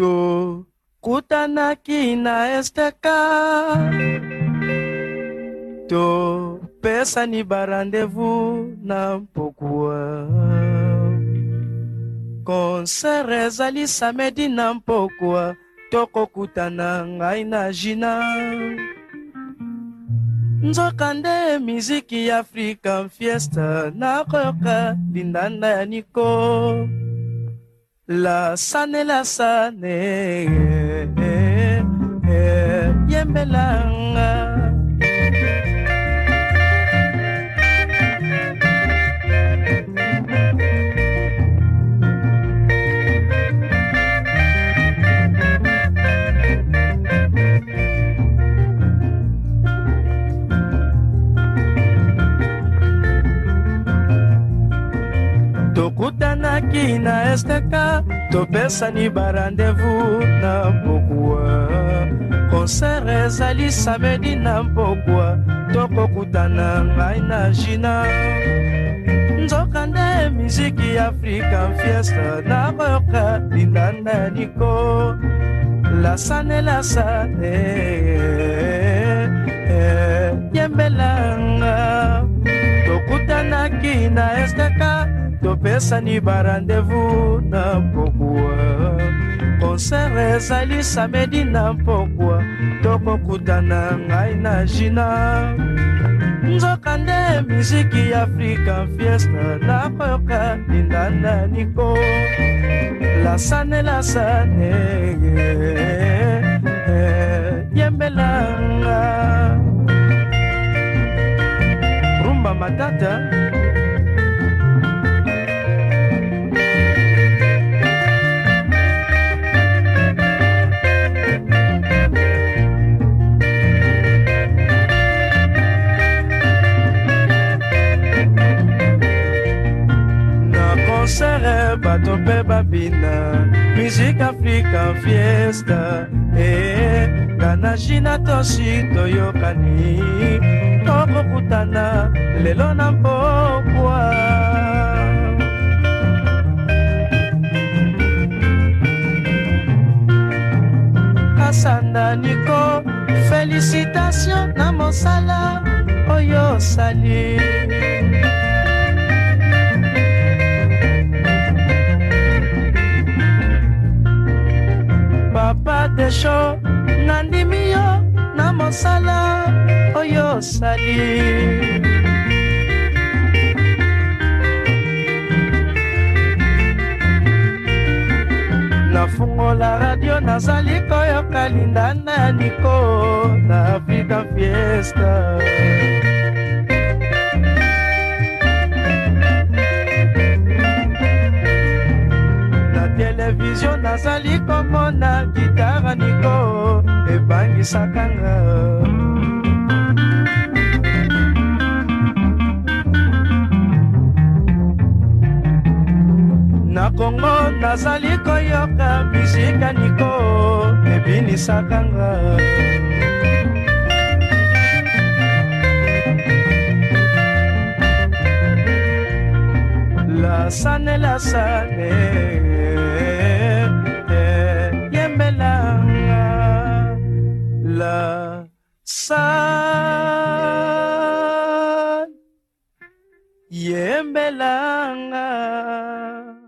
tokutanaki na esteka topesani barandevu na mpokua konsere ezali samedi na mpokua tokokutana ngai na jina nzoka nde miziki ya african fiesta nakoyoka lindanda ya niko la sane la sane eh, eh, yembelanga tokuta ezalaki na esteka topesani barandevu na mpokwa konsere ezali samedi na mpokwa tokokutana ngai na jina nzoka nde miziki african fiesta nakoyoka lindanda ya niko lasane lasane eh, eh, yembelanga bopesani barandevous na mpokwa konsere ezali samedi na mpokwa tokokutana ngai na jina nzoka nde miziki ya afrika fiesta nakoyoka linda na niko lasane lasane eh, yembelanga rumba matata bato mpe babina mizika afrika fiesta e eh, ngana china tosi toyokani tokokutana lelo na mpokwa asanda niko felicitation na mosala oyo osali kesho nandimi yo na mosala oyo osali nafungola radio nazali koyoka lindana ya niko na afrika fiesta nazali komona gitara niko ebangisaka nga na kongo nazali koyoka mizika niko ebinisaka nga la sane la sane yembelanga